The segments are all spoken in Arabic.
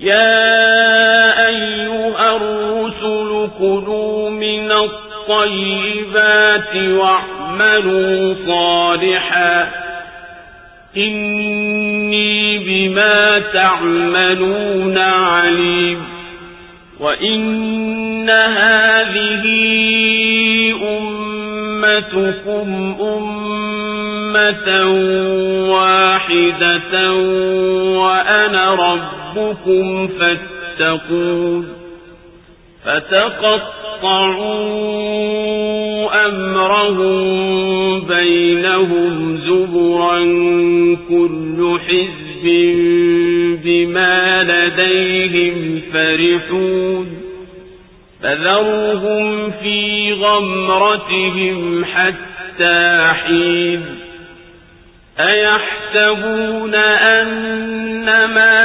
يا أيها الرسل كلوا من الطيبات واعملوا صالحا. إني بما تعملون عليم. وإن هذه أمتكم أمة واحدة وأنا ربكم فاتقون فتقطعوا أمرهم بينهم زبرا كل حزب بما لديهم فرحون فذرهم في غمرتهم حتى حين أيحسبون أن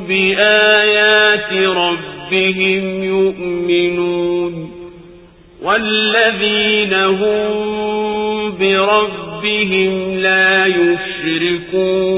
بآيات ربهم يؤمنون والذين هم بربهم لا يشركون